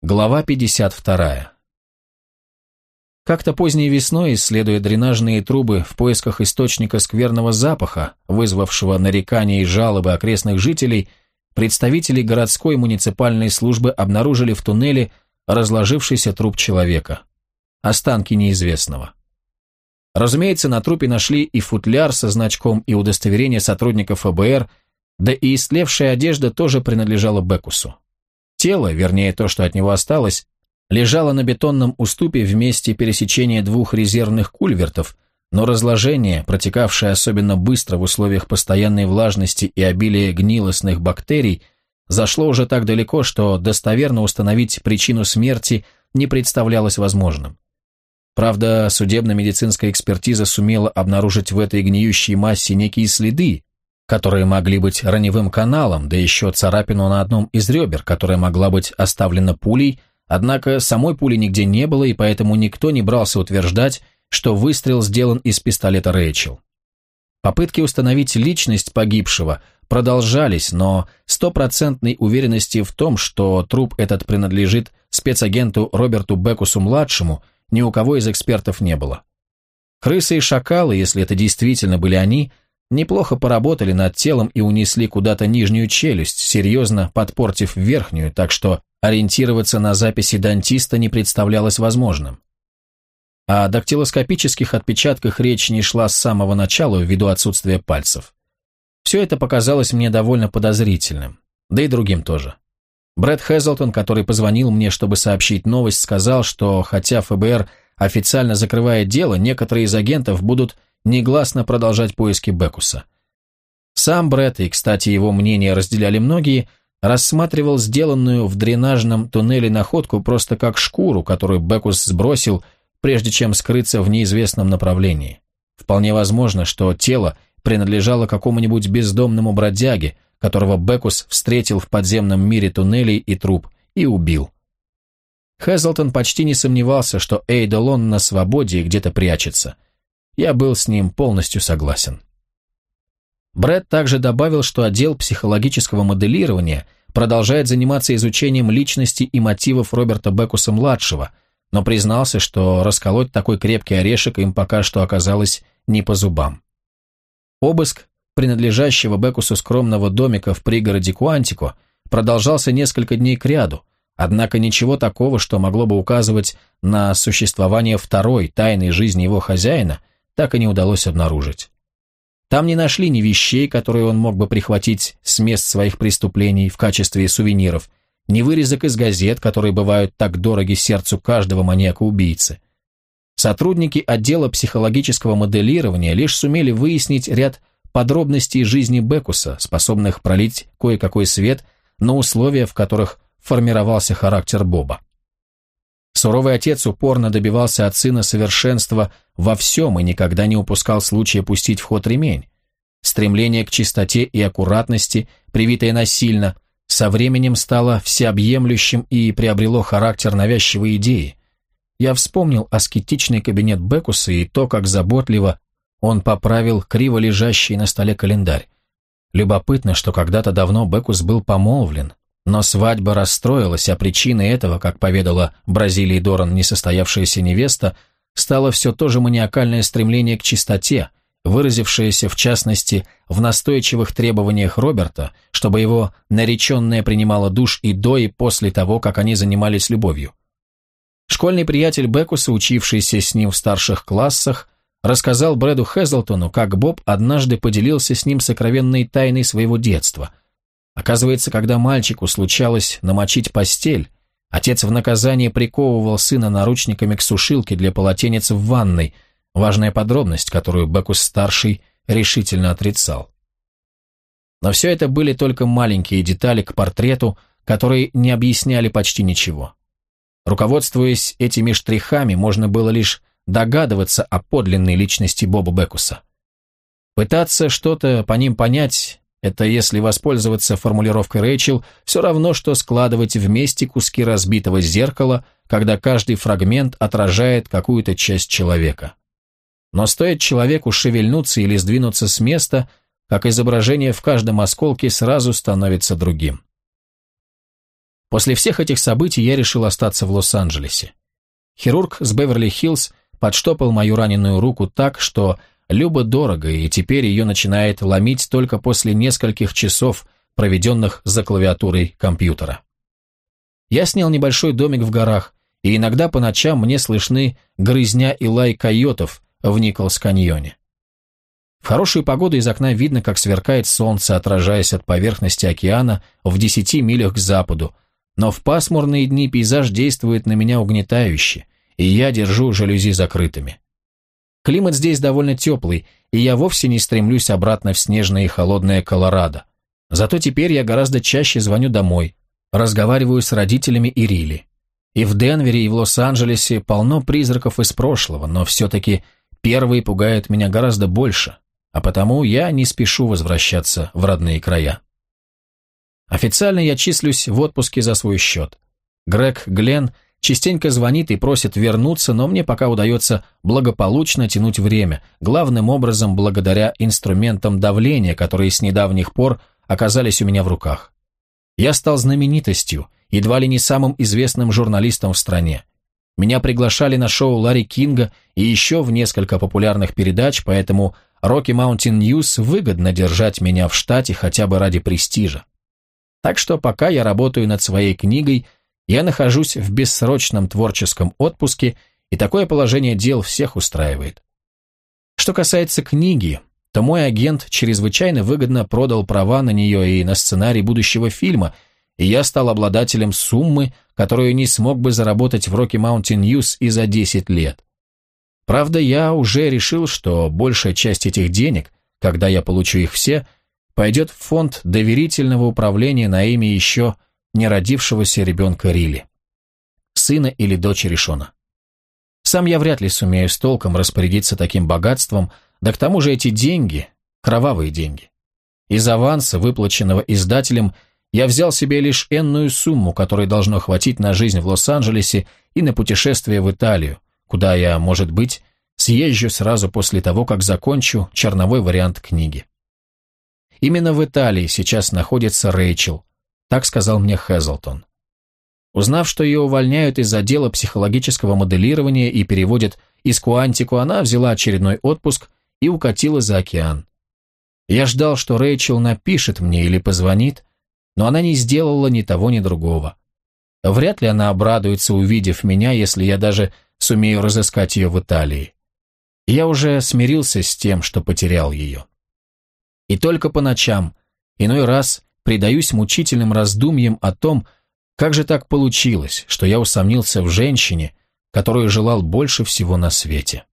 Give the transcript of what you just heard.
Глава 52. Как-то поздней весной, исследуя дренажные трубы в поисках источника скверного запаха, вызвавшего нарекания и жалобы окрестных жителей, представители городской муниципальной службы обнаружили в туннеле разложившийся труп человека. Останки неизвестного. Разумеется, на трупе нашли и футляр со значком и удостоверение сотрудников ФБР, да и истлевшая одежда тоже принадлежала Бекусу. Тело, вернее то, что от него осталось, лежало на бетонном уступе в месте пересечения двух резервных кульвертов, но разложение, протекавшее особенно быстро в условиях постоянной влажности и обилия гнилостных бактерий, зашло уже так далеко, что достоверно установить причину смерти не представлялось возможным. Правда, судебно-медицинская экспертиза сумела обнаружить в этой гниющей массе некие следы, которые могли быть раневым каналом, да еще царапину на одном из ребер, которая могла быть оставлена пулей, однако самой пули нигде не было, и поэтому никто не брался утверждать, что выстрел сделан из пистолета Рэйчел. Попытки установить личность погибшего продолжались, но стопроцентной уверенности в том, что труп этот принадлежит спецагенту Роберту Бекусу-младшему, ни у кого из экспертов не было. Крысы и шакалы, если это действительно были они, Неплохо поработали над телом и унесли куда-то нижнюю челюсть, серьезно подпортив верхнюю, так что ориентироваться на записи дантиста не представлялось возможным. О дактилоскопических отпечатках речь не шла с самого начала ввиду отсутствия пальцев. Все это показалось мне довольно подозрительным, да и другим тоже. Брэд Хэзлтон, который позвонил мне, чтобы сообщить новость, сказал, что хотя ФБР официально закрывает дело, некоторые из агентов будут негласно продолжать поиски Бекуса. Сам Бретт, и, кстати, его мнение разделяли многие, рассматривал сделанную в дренажном туннеле находку просто как шкуру, которую Бекус сбросил, прежде чем скрыться в неизвестном направлении. Вполне возможно, что тело принадлежало какому-нибудь бездомному бродяге, которого Бекус встретил в подземном мире туннелей и труп и убил. Хэзлтон почти не сомневался, что Эйдолон на свободе и где-то прячется – я был с ним полностью согласен. Брэд также добавил, что отдел психологического моделирования продолжает заниматься изучением личности и мотивов Роберта Бекуса-младшего, но признался, что расколоть такой крепкий орешек им пока что оказалось не по зубам. Обыск принадлежащего Бекусу скромного домика в пригороде Куантико продолжался несколько дней кряду, однако ничего такого, что могло бы указывать на существование второй тайной жизни его хозяина, так и не удалось обнаружить. Там не нашли ни вещей, которые он мог бы прихватить с мест своих преступлений в качестве сувениров, ни вырезок из газет, которые бывают так дороги сердцу каждого маньяка-убийцы. Сотрудники отдела психологического моделирования лишь сумели выяснить ряд подробностей жизни Бекуса, способных пролить кое-какой свет на условия, в которых формировался характер Боба. Суровый отец упорно добивался от сына совершенства во всем и никогда не упускал случая пустить в ход ремень. Стремление к чистоте и аккуратности, привитое насильно, со временем стало всеобъемлющим и приобрело характер навязчивой идеи. Я вспомнил аскетичный кабинет Бекуса и то, как заботливо он поправил криво лежащий на столе календарь. Любопытно, что когда-то давно Бекус был помолвлен, но свадьба расстроилась, а причиной этого, как поведала Бразилии Доран несостоявшаяся невеста, стало все то же маниакальное стремление к чистоте, выразившееся в частности в настойчивых требованиях Роберта, чтобы его нареченная принимала душ и до, и после того, как они занимались любовью. Школьный приятель Бекуса, учившийся с ним в старших классах, рассказал Брэду Хезлтону, как Боб однажды поделился с ним сокровенной тайной своего детства – Оказывается, когда мальчику случалось намочить постель, отец в наказание приковывал сына наручниками к сушилке для полотенец в ванной, важная подробность, которую Бекус-старший решительно отрицал. Но все это были только маленькие детали к портрету, которые не объясняли почти ничего. Руководствуясь этими штрихами, можно было лишь догадываться о подлинной личности Боба Бекуса. Пытаться что-то по ним понять это, если воспользоваться формулировкой Рэйчел, все равно, что складывать вместе куски разбитого зеркала, когда каждый фрагмент отражает какую-то часть человека. Но стоит человеку шевельнуться или сдвинуться с места, как изображение в каждом осколке сразу становится другим. После всех этих событий я решил остаться в Лос-Анджелесе. Хирург с Беверли-Хиллз подштопал мою раненую руку так, что Люба дорого, и теперь ее начинает ломить только после нескольких часов, проведенных за клавиатурой компьютера. Я снял небольшой домик в горах, и иногда по ночам мне слышны грызня и лай койотов в Николс-каньоне. В хорошую погоду из окна видно, как сверкает солнце, отражаясь от поверхности океана в десяти милях к западу, но в пасмурные дни пейзаж действует на меня угнетающе, и я держу жалюзи закрытыми. Климат здесь довольно теплый, и я вовсе не стремлюсь обратно в снежное и холодное Колорадо. Зато теперь я гораздо чаще звоню домой, разговариваю с родителями и Рилли. И в Денвере, и в Лос-Анджелесе полно призраков из прошлого, но все-таки первые пугают меня гораздо больше, а потому я не спешу возвращаться в родные края. Официально я числюсь в отпуске за свой счет. Грег Гленн частенько звонит и просит вернуться, но мне пока удается благополучно тянуть время, главным образом благодаря инструментам давления, которые с недавних пор оказались у меня в руках. Я стал знаменитостью, едва ли не самым известным журналистом в стране. Меня приглашали на шоу Ларри Кинга и еще в несколько популярных передач, поэтому Rocky Mountain News выгодно держать меня в штате хотя бы ради престижа. Так что пока я работаю над своей книгой, я нахожусь в бессрочном творческом отпуске, и такое положение дел всех устраивает. Что касается книги, то мой агент чрезвычайно выгодно продал права на нее и на сценарий будущего фильма, и я стал обладателем суммы, которую не смог бы заработать в Rocky Mountain News и за 10 лет. Правда, я уже решил, что большая часть этих денег, когда я получу их все, пойдет в фонд доверительного управления на имя еще не родившегося ребенка Рили, сына или дочери Шона. Сам я вряд ли сумею с толком распорядиться таким богатством, да к тому же эти деньги – кровавые деньги. Из аванса, выплаченного издателем, я взял себе лишь энную сумму, которой должно хватить на жизнь в Лос-Анджелесе и на путешествие в Италию, куда я, может быть, съезжу сразу после того, как закончу черновой вариант книги. Именно в Италии сейчас находится Рэйчел, так сказал мне Хэзлтон. Узнав, что ее увольняют из отдела психологического моделирования и переводят из Куантику, она взяла очередной отпуск и укатила за океан. Я ждал, что Рэйчел напишет мне или позвонит, но она не сделала ни того, ни другого. Вряд ли она обрадуется, увидев меня, если я даже сумею разыскать ее в Италии. Я уже смирился с тем, что потерял ее. И только по ночам, иной раз, предаюсь мучительным раздумьям о том, как же так получилось, что я усомнился в женщине, которую желал больше всего на свете.